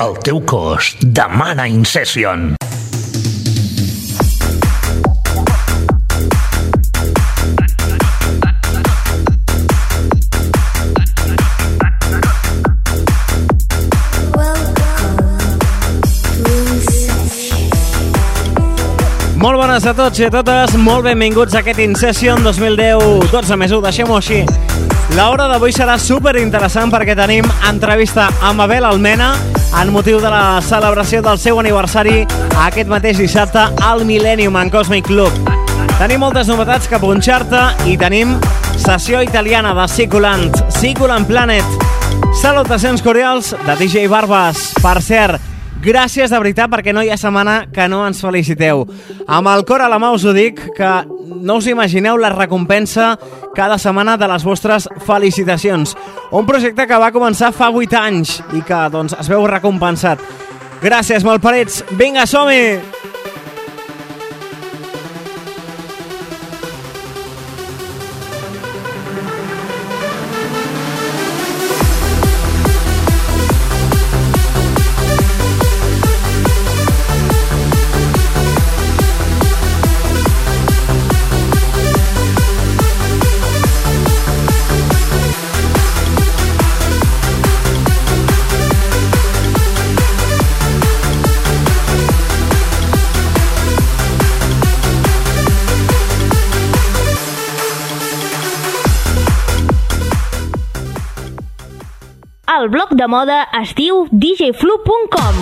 El teu cos demana Incession. Molt bones a tots i a totes, molt benvinguts a aquest Incession 2010 12 més 1, deixem-ho així. L'hora d'avui serà super interessant perquè tenim entrevista amb Abel Almena en motiu de la celebració del seu aniversari aquest mateix dissabte al Millennium en Cosmic Club. Tenim moltes novetats que punxar-te i tenim sessió italiana de Siculant, Siculant Planet. Salutacions cordials de DJ Barbas. Per cert, Gràcies de veritat perquè no hi ha setmana que no ens feliciteu. Amb el cor a la mà us ho dic que no us imagineu la recompensa cada setmana de les vostres felicitacions. Un projecte que va començar fa 8 anys i que doncs, es veu recompensat. Gràcies, malparits. Vinga, som-hi! El blog de moda es diu djflu.com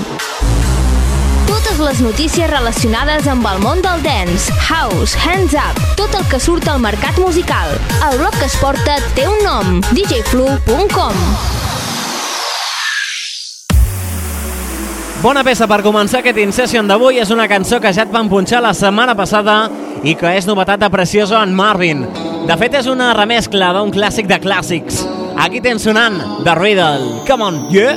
totes les notícies relacionades amb el món del dance, house, hands up, tot el que surt al mercat musical. El blog que es porta té un nom, djflu.com. Bona peça per començar aquest Incession d'avui és una cançó que ja et van punxar la setmana passada i que és novetat de Precioso en Marvin. De fet, és una remescla d'un clàssic de clàssics. Aquí tens sonant The Riddle. Come on, yeah!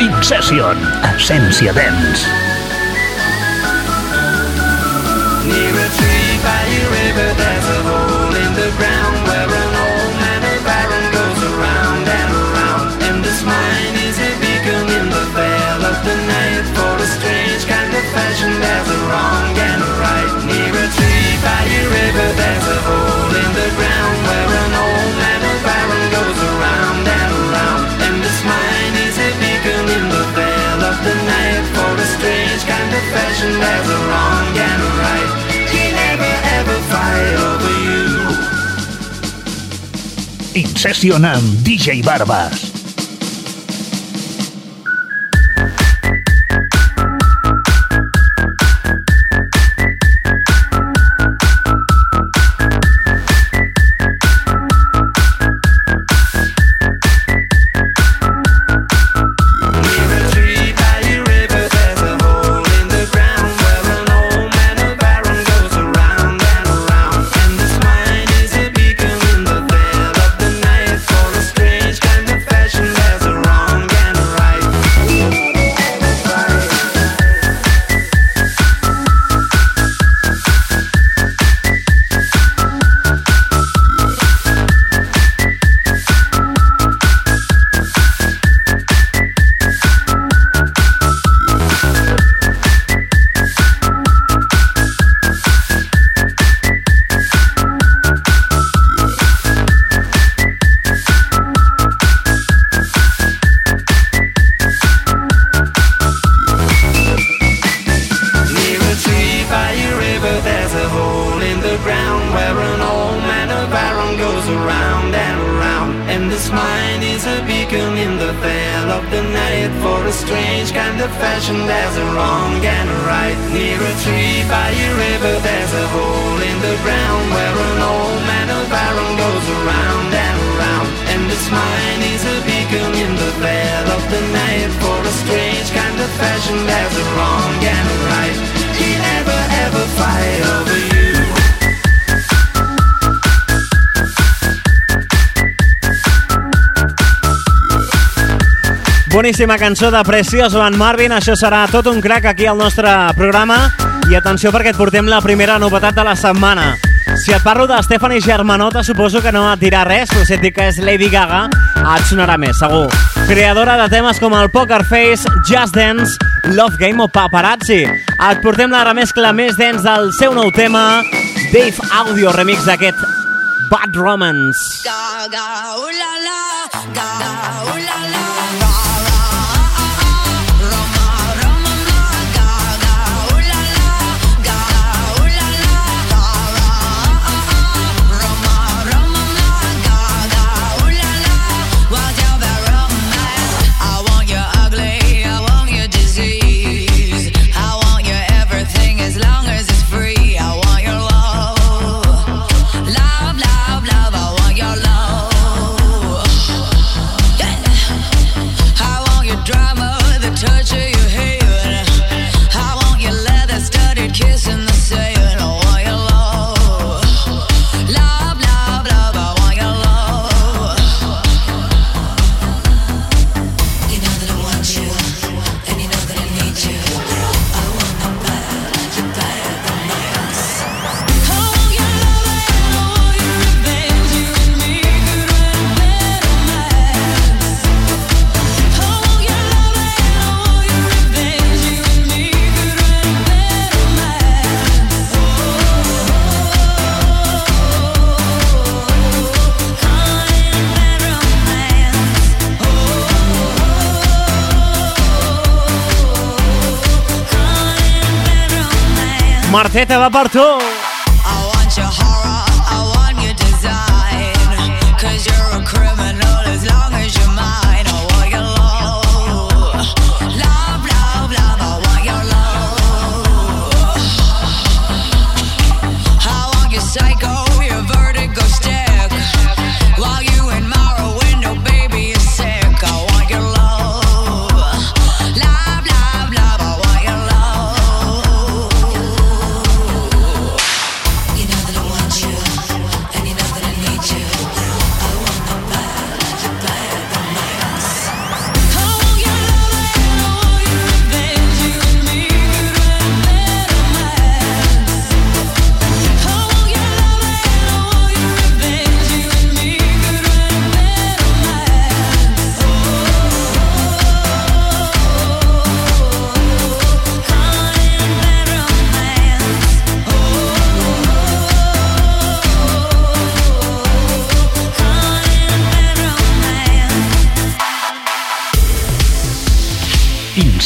Incession, essència dens. In where an old around and around. And this mine is a beacon in the of the night for strange kind of fashion. Wrong and right. He never ever over you. Amb DJ Barbas. Boníssima cançó de Precioso en Marvin. Això serà tot un crack aquí al nostre programa. I atenció perquè et portem la primera novetat de la setmana. Si et parlo de Stephanie Germanota, suposo que no et dirà res, però si et dic que és Lady Gaga, et sonarà més, segur. Creadora de temes com el Poker Face, Just Dance, Love Game o Paparazzi. Et portem la remescla més dens del seu nou tema, Dave Audio Remix d'aquest Bad Romance. Gaga, ooh la la, Gaga, ooh la la. Marteta va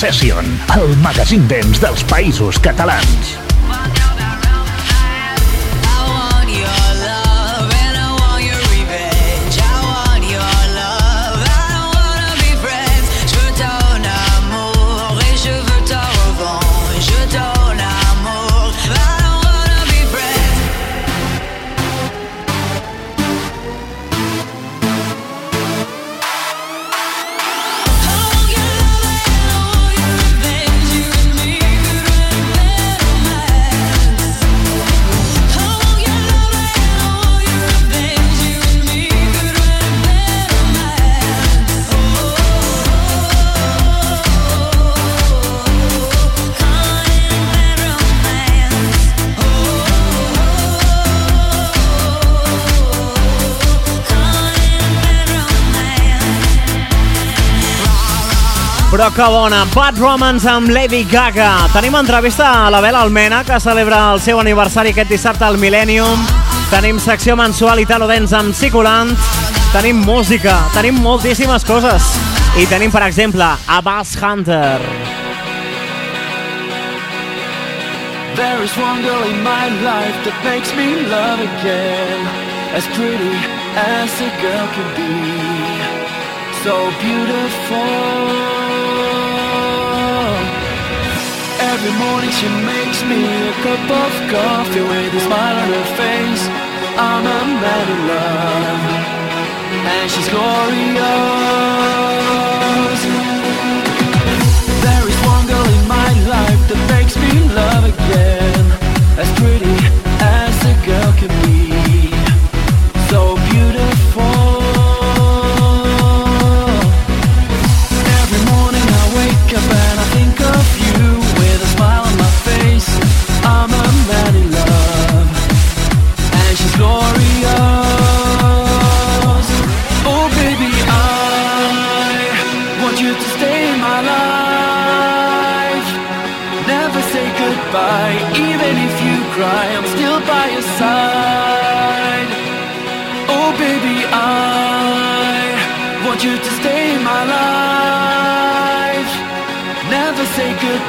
Incession, el magazín dents dels països catalans. Però que bona, Bad Romance amb Lady Gaga. Tenim entrevista a la Bela Almena, que celebra el seu aniversari aquest dissabte al Millennium. Tenim secció mensual Italo Dance amb Ciculant. Tenim música, tenim moltíssimes coses. I tenim, per exemple, a Bass Hunter. There is one girl in my life that makes me love again. As pretty as a girl can be. So beautiful. Every morning she makes me a cup of coffee with a smile on her face. I'm a man in love. And she's glorious. There is one girl in my life that makes me love again. As pretty as a girl can be.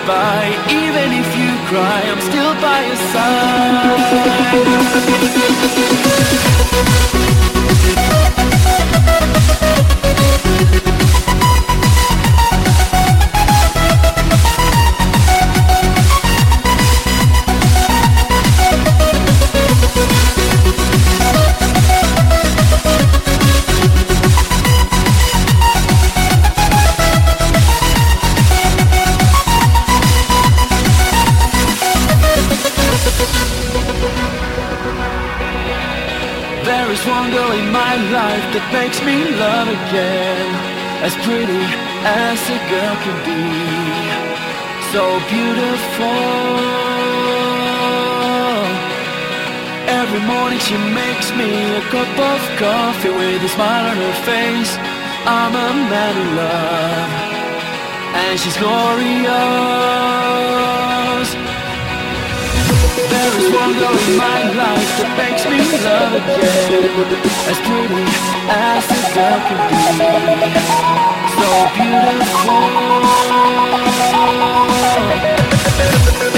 Goodbye, even if you cry, I'm still by your side. There is one girl in my life that makes me love again. As pretty as a girl can be. So beautiful. Every morning she makes me a cup of coffee with a smile on her face. I'm a man in love. And she's glorious. There is one in my life that makes me love again As pretty as a girl can be. So beautiful.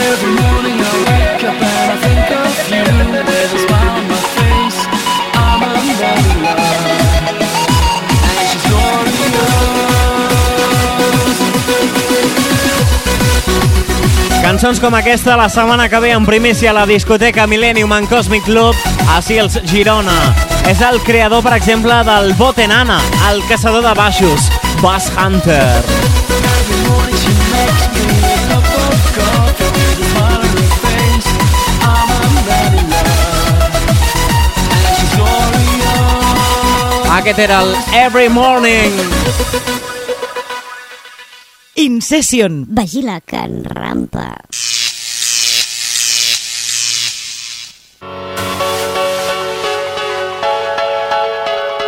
Every morning I wake up and I think of you. With a smile on my face. I'm in love Cançons com aquesta la setmana que ve en primícia a la discoteca Millennium en Cosmic Club a Sils Girona. És el creador, per exemple, del Botenana, el caçador de baixos, Bass Hunter. Aquest era el Every Morning. In Session. Vigila que en rampa.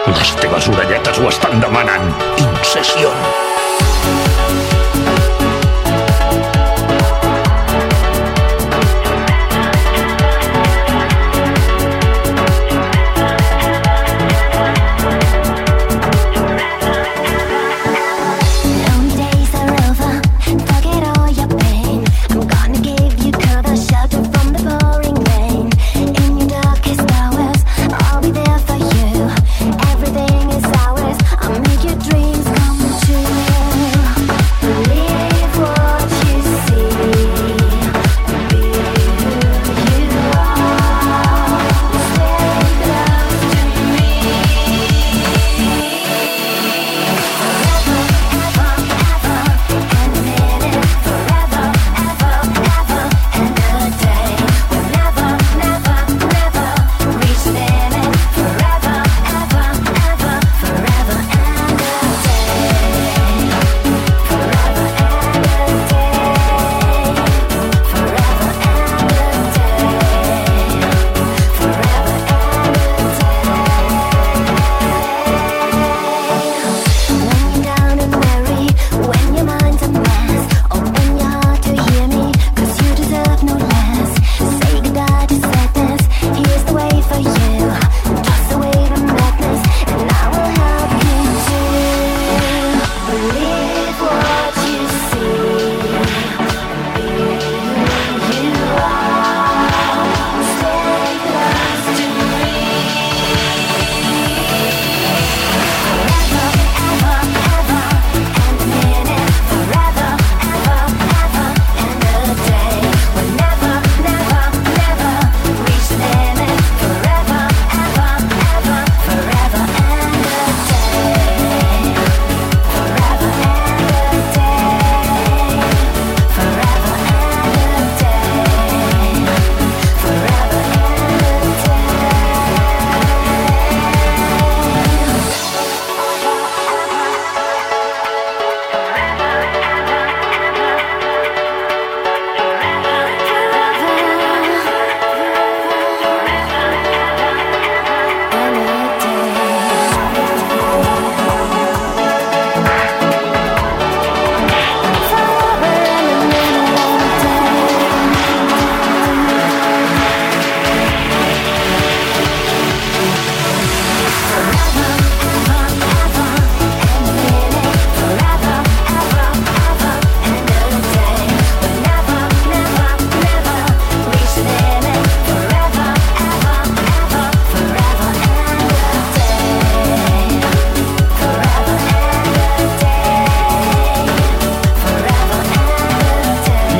Les teves orelletes ho estan demanant. Incession. Lonely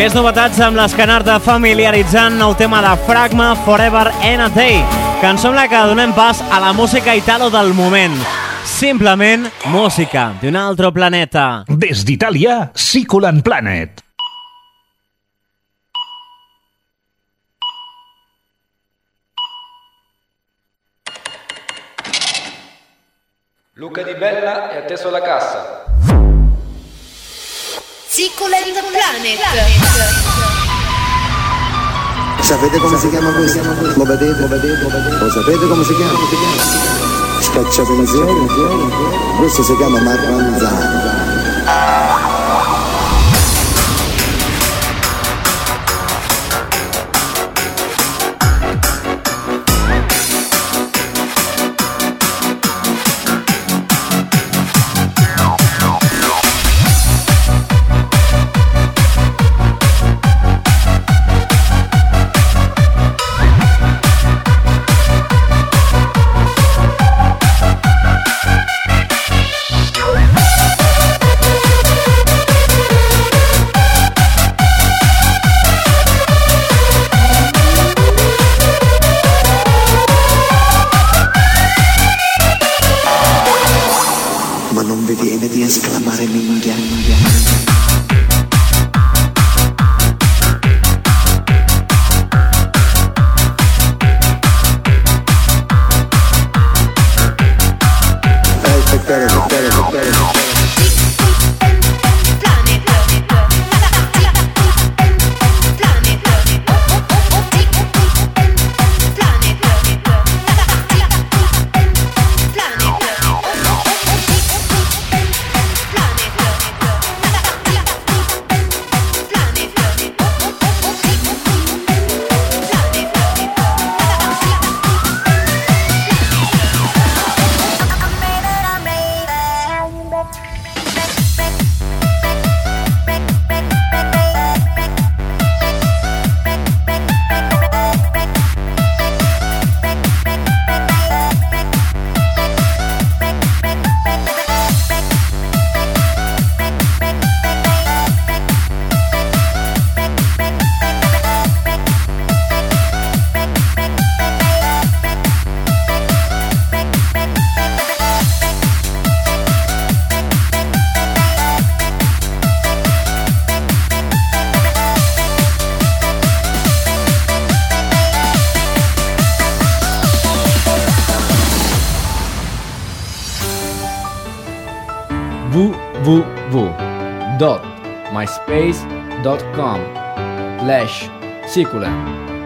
Més novetats amb les que anar-te familiaritzant nou tema de Fragma Forever and a Day, cançó amb la que donem pas a la música italo del moment. Simplement música d'un altre planeta. Des d'Itàlia, Siculan Planet. Sapete come si chiama questo? Lo vedete? Lo vedete? Lo sapete come si chiama? Scacciapensieri? Questo si chiama marranzano. myspace.com slash SQLab.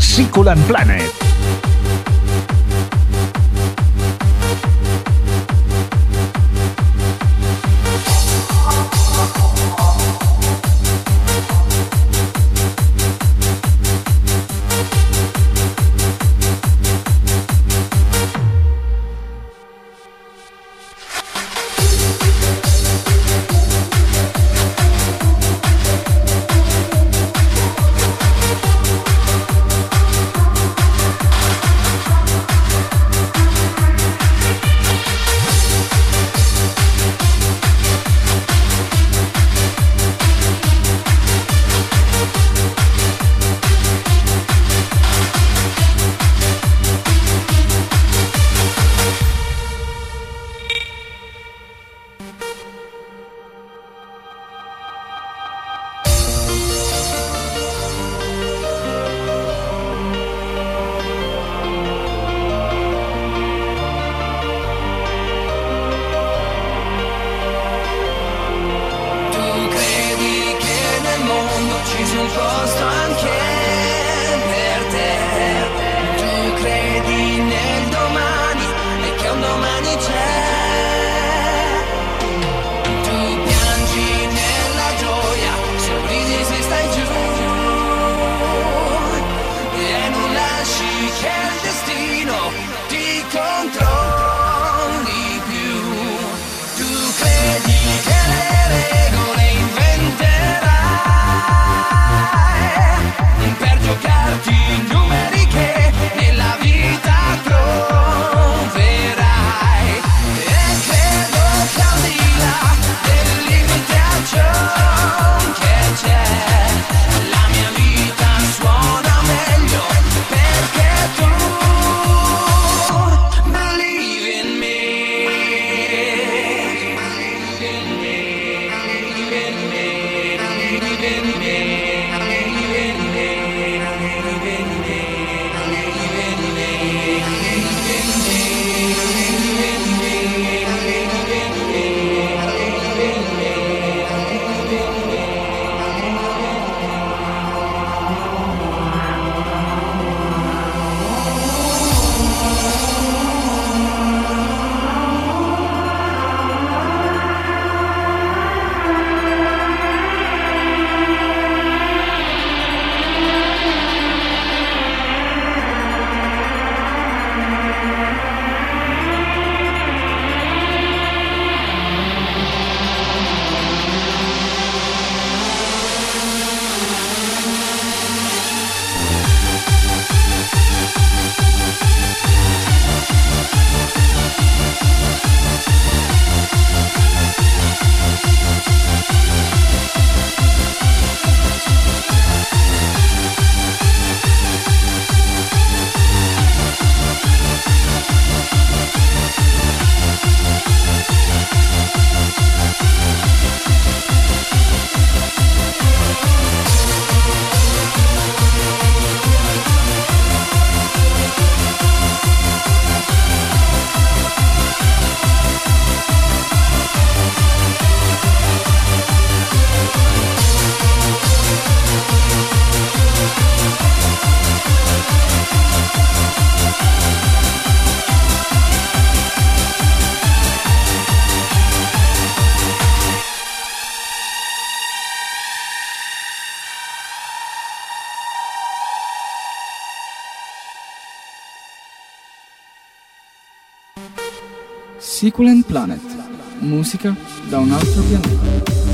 Siculan Planet. Cool Planet. Musica da un altro pianeta.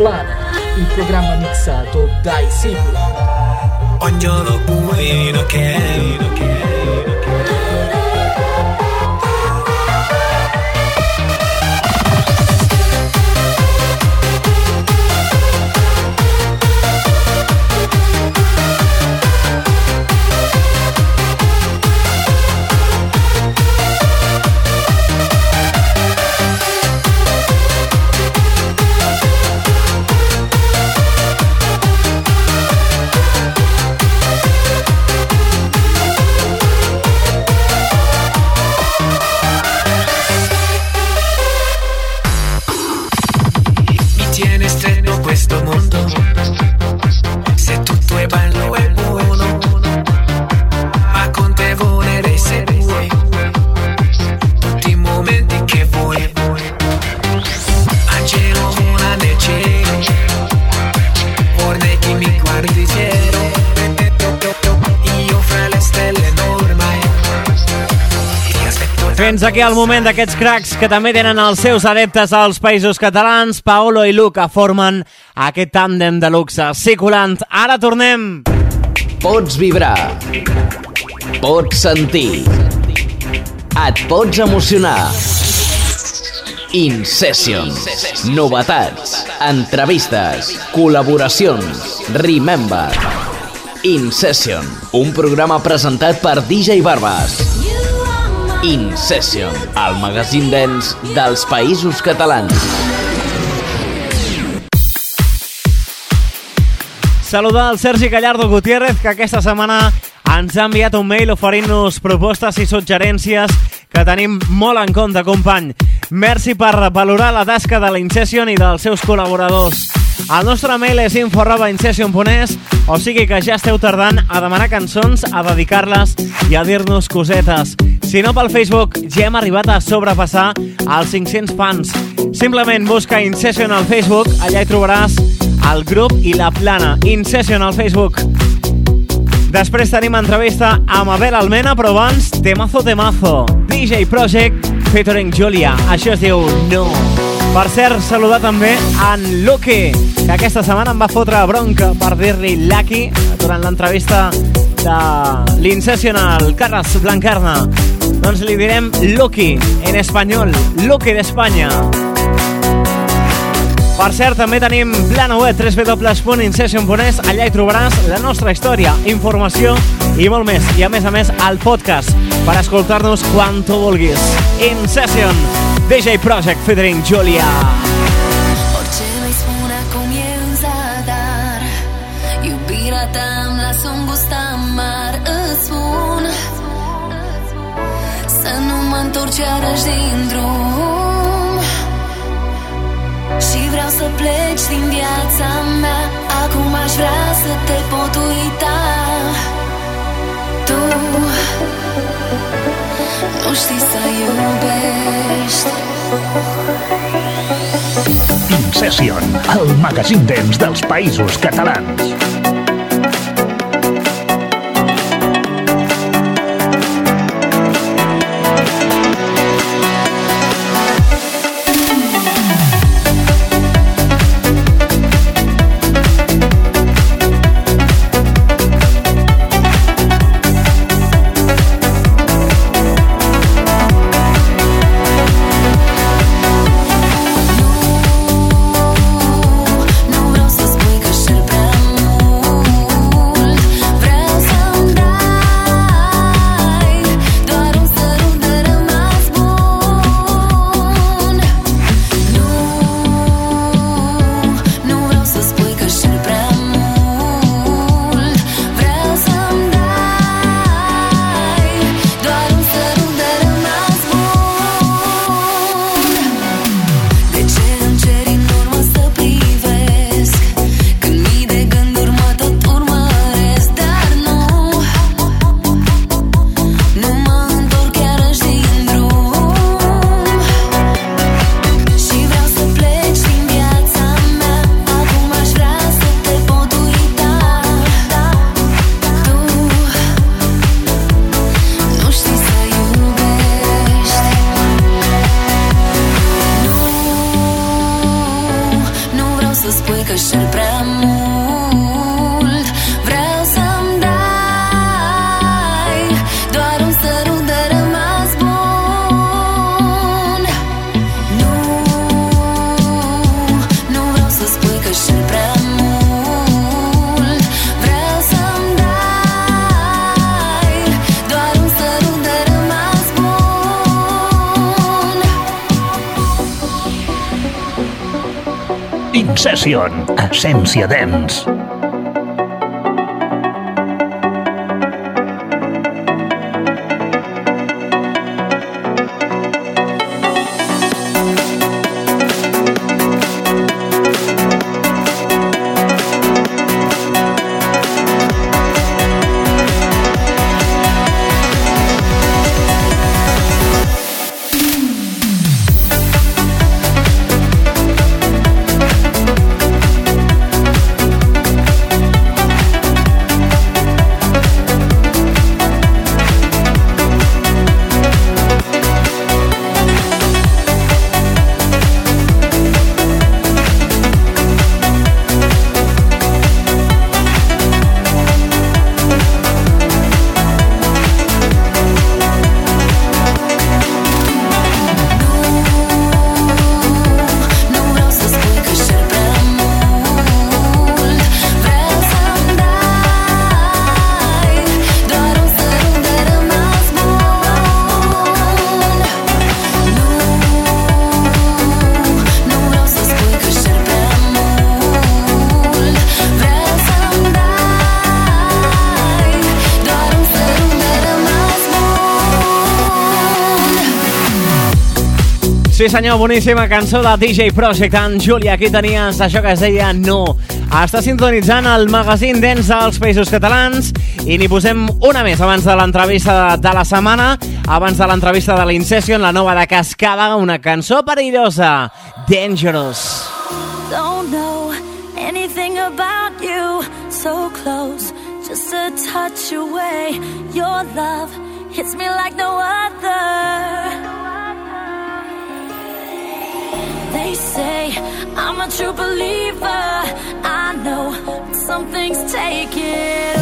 Planet, il programma mixato dai Sibula. Ognuno qui, ok, ok. aquí el moment d'aquests cracs que també tenen els seus adeptes als països catalans. Paolo i Luca formen aquest tàndem de luxe. Ciculant, ara tornem! Pots vibrar. Pots sentir. Et pots emocionar. Incessions. Novetats. Entrevistes. Col·laboracions. Remember. Incession, un programa presentat per DJ Barbas. You InSession, el magazín dens dels països catalans. Saludar al Sergi Gallardo Gutiérrez, que aquesta setmana ens ha enviat un mail oferint-nos propostes i suggerències que tenim molt en compte, company. Merci per valorar la tasca de l'Incession i dels seus col·laboradors. El nostre mail és info arroba incession.es, o sigui que ja esteu tardant a demanar cançons, a dedicar-les i a dir-nos cosetes. Si no pel Facebook, ja hem arribat a sobrepassar els 500 fans. Simplement busca Incession al Facebook, allà hi trobaràs el grup i la plana. Incession al Facebook. Després tenim entrevista amb Abel Almena, però abans, temazo temazo. DJ Project featuring Julia. Això es diu No. Per cert, saludar també en Lucky, que aquesta setmana em va fotre bronca per dir-li Lucky durant l'entrevista de l'Incessional Carles Blancarna. Doncs li direm Lucky, en espanyol, Lucky d'Espanya. Per cert, també tenim plana web www.incession.es Allà hi trobaràs la nostra història, informació i molt més. I a més a més, el podcast per escoltar-nos quan tu vulguis. Incession, DJ Project featuring Julia. Orice iarăși din drum Și vreau să pleci din viața mea Acum aș vrea să te pot uita. Tu Nu știi să iubești. Incession, el magazín dens dels països catalans. Essència senyor, boníssima cançó de DJ Project en Júlia. Aquí tenies això que es deia No. Està sintonitzant el magazín dents dels països catalans i n'hi posem una més abans de l'entrevista de la setmana, abans de l'entrevista de l'Incession, la nova de Cascada, una cançó perillosa, Dangerous. Don't know anything about you. So close, just a touch away. Your love hits me like no other. They say I'm a true believer. I know something's taking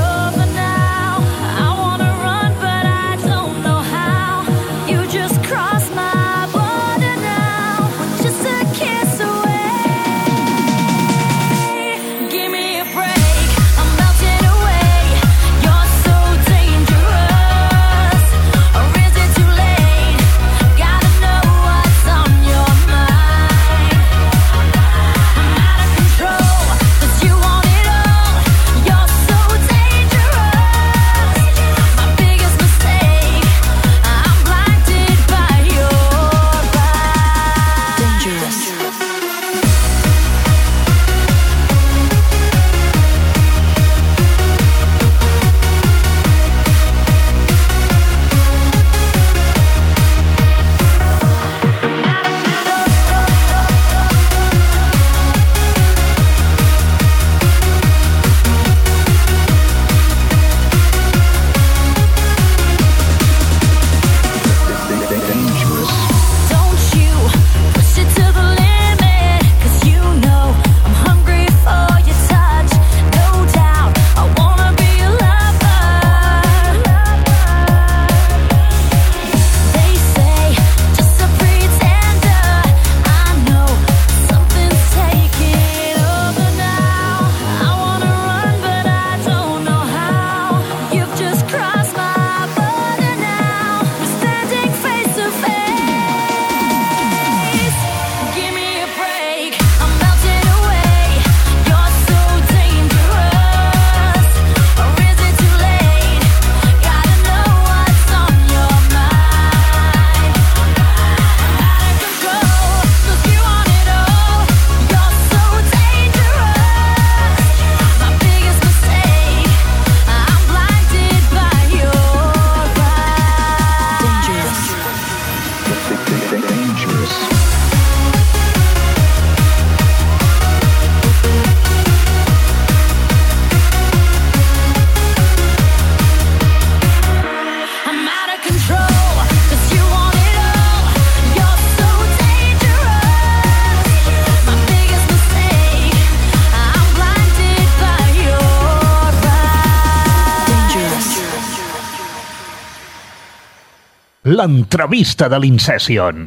L'entrevista de l'Incession.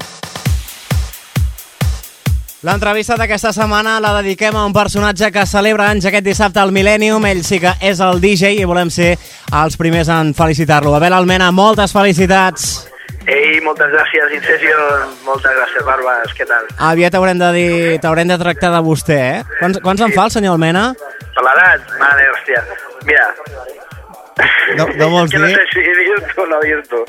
L'entrevista d'aquesta setmana la dediquem a un personatge que celebra anys aquest dissabte al Millennium. Ell sí que és el DJ i volem ser els primers en felicitar-lo. Abel Almena, moltes felicitats. Ei, moltes gràcies, Incesio. Moltes gràcies, Barbas. Què tal? Aviat t'haurem de dir, t'haurem de tractar de vostè, eh? Quants, quants en fa el senyor Almena? Per l'edat? Mare, hòstia. Mira. No, no vols que no dir? sé si dir-t'ho o no dir-t'ho.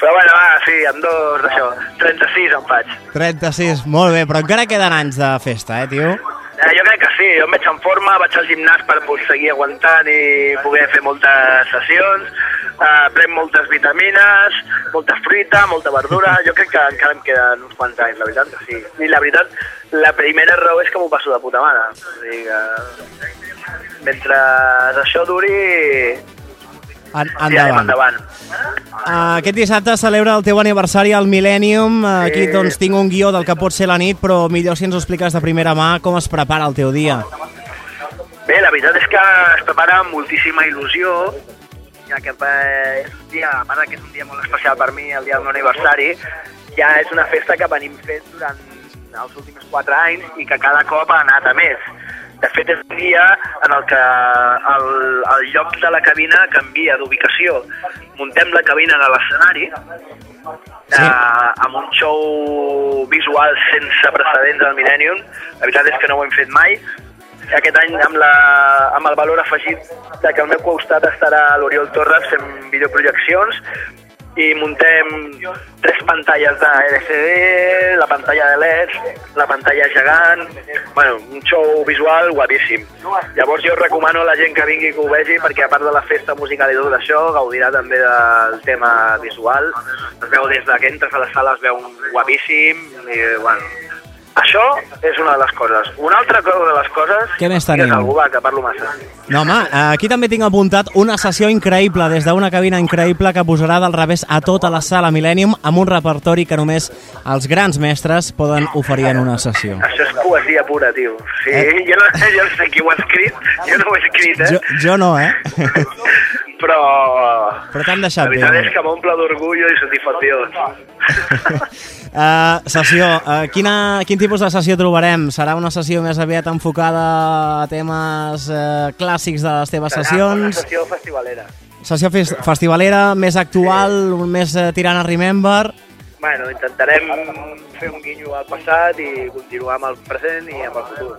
Però bueno, va, sí, amb dos d'això. 36 en faig. 36, molt bé, però encara queden anys de festa, eh, tio? Eh, jo crec que sí, jo em veig en forma, vaig al gimnàs per seguir aguantant i poder fer moltes sessions, eh, prenc moltes vitamines, molta fruita, molta verdura, jo crec que encara em queden uns quants anys, la veritat que sí. I la veritat, la primera raó és que m'ho passo de puta mare. O sigui que mentre això duri, En, endavant. endavant. Uh, aquest dissabte celebra el teu aniversari al Millennium. Uh, aquí Sí. doncs tinc un guió del que pot ser la nit, però millor si ens ho expliques de primera mà com es prepara el teu dia. Bé, la veritat és que es prepara amb moltíssima il·lusió, ja que eh, és un dia, a part que és un dia molt especial per mi, el dia del meu aniversari, ja és una festa que venim fent durant els últims 4 anys i que cada cop ha anat a més. De fet, és un dia en el que el, el lloc de la cabina canvia d'ubicació. Muntem la cabina a l'escenari, sí. eh, amb un show visual sense precedents al Millennium. La veritat és que no ho hem fet mai. Aquest any amb, la, amb el valor afegit de que al meu costat estarà l'Oriol Torres fent videoprojeccions i muntem tres pantalles de LCD, la pantalla de LED, la pantalla gegant, bueno, un show visual guapíssim. Llavors jo recomano a la gent que vingui que ho vegi perquè a part de la festa musical i tot això, gaudirà també del tema visual. Es veu des de que entres a la sala, es veu guapíssim i, bueno, això és una de les coses. Una altra cosa de les coses... Què més tenim? algú, va, que parlo massa. No, home, aquí també tinc apuntat una sessió increïble des d'una cabina increïble que posarà del revés a tota la sala Millennium amb un repertori que només els grans mestres poden oferir en una sessió. Això és poesia pura, tio. Sí, Eh? jo, no, jo no sé qui ho ha escrit, jo no ho he escrit, eh? Jo, jo no, eh? Però... Però t'han deixat La bé. veritat home. és que m'omple d'orgull i satisfacció. Uh, sessió, uh, quina, quin tipus de sessió trobarem? Serà una sessió més aviat enfocada a temes uh, clàssics de les teves Serà Una sessions? sessió festivalera. Sessió fes festivalera, més actual, més uh, tirant a Remember? Bueno, intentarem fer un guinyo al passat i continuar amb el present i amb el futur.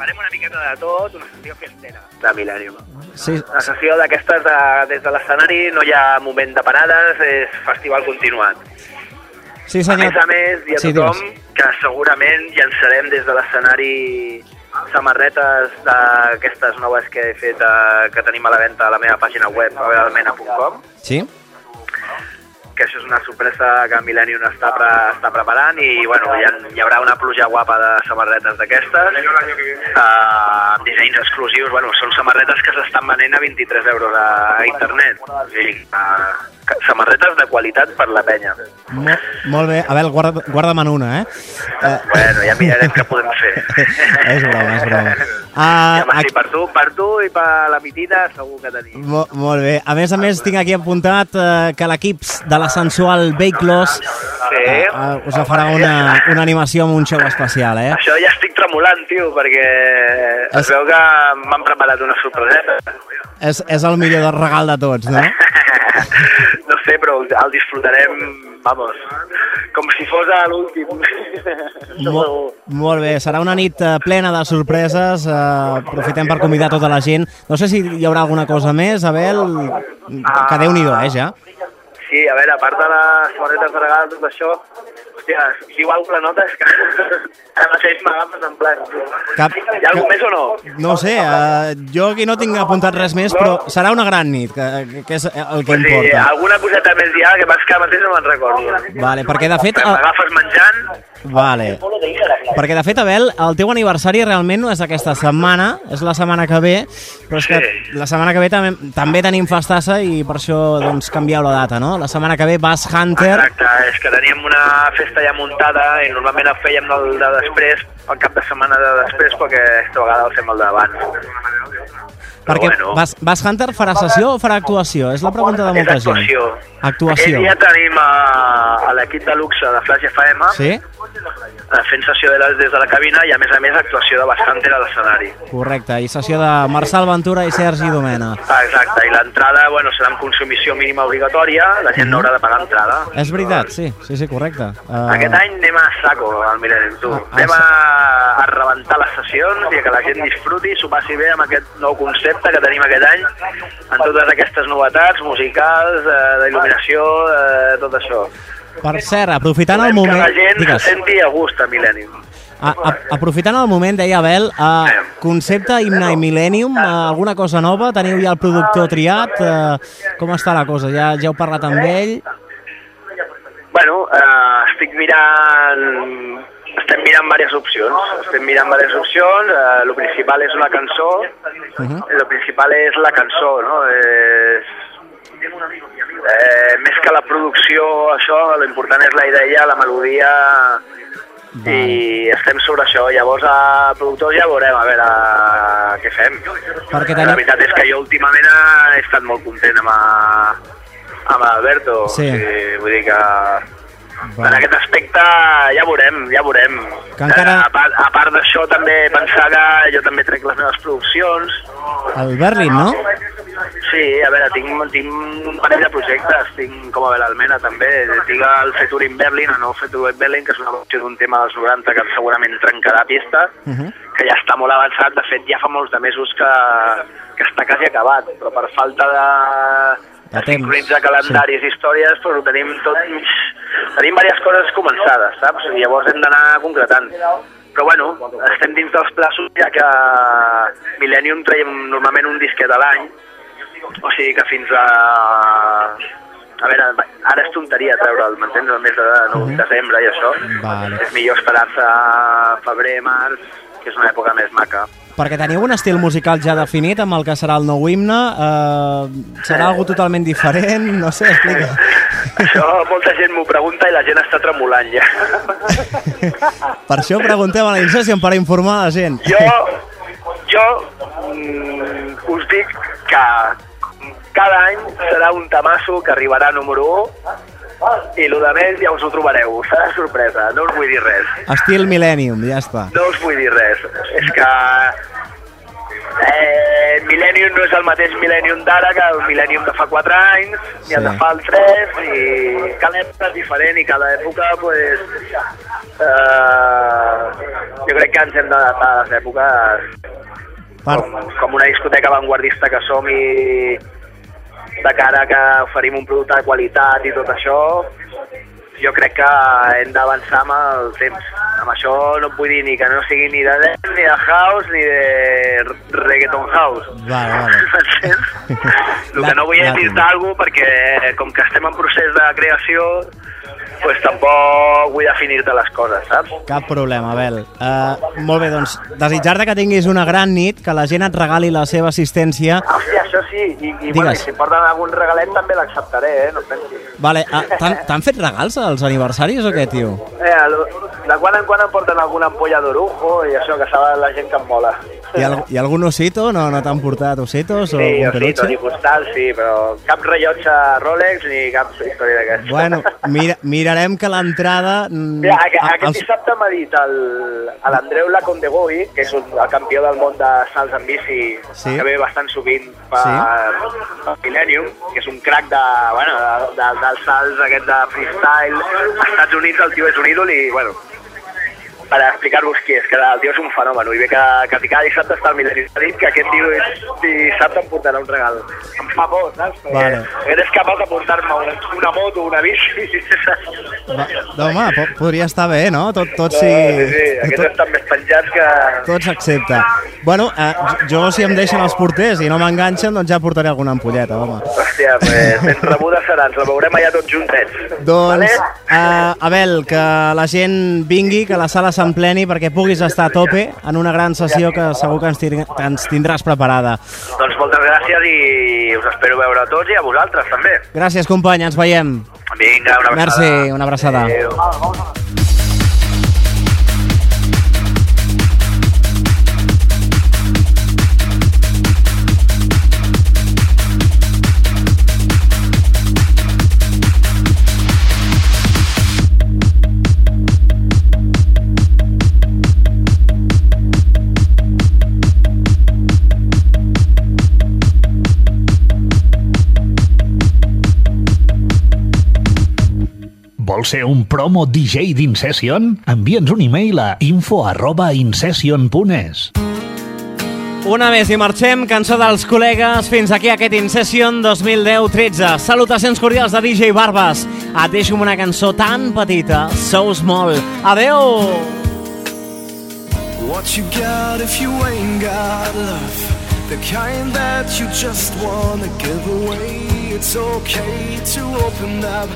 Farem una miqueta de tot, una sessió festera de Millennium. Sí, Una sessió d'aquestes de, des de l'escenari, no hi ha moment de parades, és festival continuat. Sí A senyor. més a més, hi ha Sí, tothom digues. que segurament llançarem des de l'escenari samarretes d'aquestes noves que he fet, eh, que tenim a la venda a la meva pàgina web, abelalmena.com, Sí? que això és una sorpresa que Millennium està, pre està preparant i bueno, hi, ha, hi haurà una pluja guapa de samarretes d'aquestes eh, amb dissenys exclusius. Bueno, són samarretes que s'estan venent a 23 euros a, a internet. O sigui, eh, samarretes de qualitat per la penya. Mo molt bé. A veure, guarda, guarda'm una, eh? eh Bueno, ja mirarem què podem fer. és broma, és broma. Ja, Uh, sí, per tu, per tu i per la mitita segur que tenim. Mo molt bé. A més a més, tinc aquí apuntat uh, que l'equip de la sensual Loss Sí. uh, us farà una, una animació amb un show especial, eh? Això ja estic tremolant, tio, perquè es veu que m'han preparat una sorpreseta. És, és el millor del regal de tots, no? No sé, però el disfrutarem, vamos, com si fos l'últim. Mo molt bé, serà una nit eh, plena de sorpreses, eh, aprofitem per convidar tota la gent. No sé si hi haurà alguna cosa més, Abel, que déu-n'hi-do, eh, ja. Sí, a veure, a part de les samarretes de regal, tot això, hòstia, si diu alguna nota és que ara mateix m'agafes en plan. Cap, Hi ha alguna més o no? No sé, eh, jo aquí no tinc apuntat res més, però serà una gran nit, que, que és el que Sí, importa. alguna coseta més hi ha, que pas que ara mateix no me'n recordo. Vale, perquè de fet... Que El... M'agafes menjant, Vale. Perquè de fet, Abel, el teu aniversari realment no és aquesta setmana, és la setmana que ve, però és que la setmana que ve també, també tenim festassa i per això doncs, canvieu la data, no? La setmana que ve Bass Hunter, Exacte, és que teníem una festa ja muntada i normalment el fèiem el de després, el cap de setmana de després, perquè aquesta vegada el fem el d'abans. perquè bueno. Bass, Hunter farà sessió o farà actuació? És la pregunta de molta És actuació. gent. Actuació. Aquell dia tenim a, a l'equip de luxe de Flash FM Sí? Eh, fent sessió de les, des de la cabina i a més a més actuació de Bastanter a l'escenari. Correcte, i sessió de Marçal Ventura i Sergi Domena. Ah, Exacte, i l'entrada, bueno, serà amb consumició mínima obligatòria, la gent no haurà de pagar entrada. És veritat, sí, sí, sí, correcte. Uh, Aquest any anem a saco al Millennium Tour. Ah, Anem a, a rebentar les sessions i que la gent disfruti, s'ho passi bé amb aquest nou concepte que tenim aquest any, amb totes aquestes novetats musicals, eh, d'il·luminació, eh, tot això. Per cert, aprofitant el Volem moment... Que la gent Digues. se senti a gust a Millennium. A, a, aprofitant el moment, deia Abel, uh, concepte Himne i Millennium, uh, alguna cosa nova? Teniu ja el productor triat? Uh, com està la cosa? Ja, ja heu parlat amb ell? Bueno, eh, estic mirant... Estem mirant diverses opcions. Estem mirant diverses opcions. Eh, lo principal és una cançó. Uh -huh. Lo principal és la cançó, no? És... Eh, més que la producció, això, l'important és la idea, la melodia, i estem sobre això. Llavors, a productors ja veurem, a veure què fem. Perquè La tenim... veritat és que jo últimament he estat molt content amb, a, amb l'Alberto. Sí. O sigui, vull dir que en aquest aspecte ja veurem, ja veurem. Que encara- A part, a part d'això també pensar que jo també trec les meves produccions. El Berlin, no? Sí, a veure, tinc, tinc un parell de projectes, tinc com a veure Almena també, tinc el Featuring Berlin, el nou Featuring Berlin, que és una versió d'un tema dels 90 que segurament trencarà pista, Uh -huh. que ja està molt avançat, de fet ja fa molts de mesos que, que està quasi acabat, però per falta de, a temps. sincronitzar calendaris i històries, però ho tenim tot... Tenim diverses coses començades, saps? I llavors hem d'anar concretant. Però bueno, estem dins dels plaços, ja que Millennium traiem normalment un disquet a l'any, o sigui que fins a... A veure, ara és tonteria treure'l, m'entens? El mes de no, desembre i això. Vale. És millor esperar-se a febrer, març, que és una època més maca. Perquè teniu un estil musical ja definit amb el que serà el nou himne, eh, serà algo totalment diferent, no sé, explica. Això molta gent m'ho pregunta i la gent està tremolant ja. Per això preguntem a la Incession, per informar la gent. Jo, jo mm, us dic que cada any serà un tamasso que arribarà número 1 i el de més ja us ho trobareu, serà sorpresa, no us vull dir res. Estil Millennium, ja està. No us vull dir res. És que eh, Millennium no és el mateix Millennium d'ara que el Millennium de fa 4 anys, ni el Sí. de fa el 3, i cada època és diferent i cada època, pues, eh, jo crec que ens hem d'adaptar a les èpoques Per... com, com una discoteca avantguardista que som i de cara que oferim un producte de qualitat i tot això, jo crec que hem d'avançar amb el temps. Amb això no et vull dir ni que no sigui ni de dance, ni de house, ni de reggaeton house. Vale, vale. El que no vull és dir-te alguna perquè com que estem en procés de creació, pues tampoc vull definir-te les coses, saps? Cap problema, Abel. Uh, molt bé, doncs, desitjar-te que tinguis una gran nit, que la gent et regali la seva assistència. Hòstia, això sí, i, i, bueno, i si porten algun regalet també l'acceptaré, eh? No et pensis. Vale, uh, t'han fet regals als aniversaris o què, tio? Eh, de quan en quan em porten alguna ampolla d'orujo i això que saben la gent que em mola. Hi ha, hi ha algun osito? No, no t'han portat ositos o Sí, o sí, peluche? tot i postal, sí, però cap rellotge Rolex ni cap història d'aquesta. Bueno, mira, mirarem que l'entrada... mm, Mira, aquest, a- aquest els- dissabte m'ha dit a l'Andreu Lacondegoi, que és un, el campió del món de salts en bici, Sí. que ve bastant sovint per, per Millennium, que és un crack de, bueno, de, de, dels salts aquest de freestyle. Als Estats Units el tio és un ídol i, bueno, per explicar-vos qui és, que el tio és un fenomen, i ve que, que cada dissabte està al Millennium. Ha dit que aquest tio dissabte em portarà un regal. Em fa por, saps? Perquè Vale. eres capaç de portar-me una, una moto, una bici? Va, no, home, po podria estar bé, no? Tot, tot si... sí, sí, aquests estan més penjats que... Tot s'accepta. Bueno, eh, jo si em deixen els porters i no m'enganxen, doncs ja portaré alguna ampolleta, home. Hòstia, pues, ben rebuda serà, ens la veurem allà tots juntets. Doncs, eh, Abel, que la gent vingui, que la sala s'empleni perquè puguis estar a tope en una gran sessió que segur que ens, tin- que ens tindràs preparada. Doncs moltes gràcies i us espero veure a tots i a vosaltres també. Gràcies, company, ens veiem. Vinga, una abraçada. Merci, una abraçada. Adéu. Vols ser un promo DJ d'Incession? Envia'ns un e-mail a info arroba incession.es. Una més i marxem, cançó dels col·legues, fins aquí aquest InSession 2010-13. Salutacions cordials de DJ Barbas. Et deixo una cançó tan petita, So Small. Adeu! What you got if you ain't got love? The kind that you just wanna give away. It's okay to open up.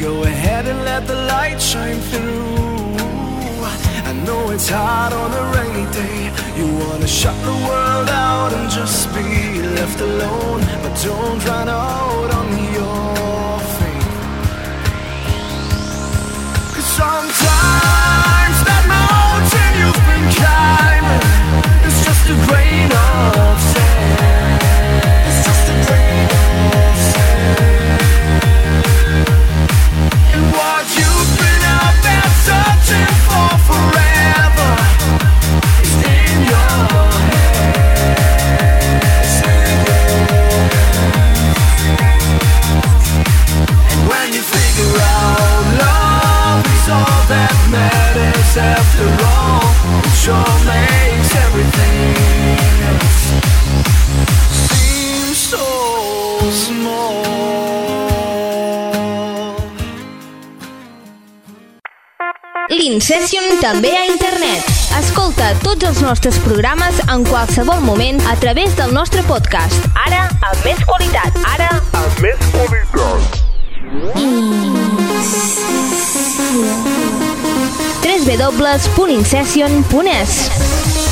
Go ahead and let the light shine through. I know it's hard on a rainy day. You wanna shut the world out and just be left alone. But don't run out on your faith. Cause sometimes that mountain you've been climbing is just a grain of everything. Else seem so. l'Incession també a internet. Escolta tots els nostres programes en qualsevol moment a través del nostre podcast. Ara, amb més qualitat. Ara, amb més qualitat. www.incession.es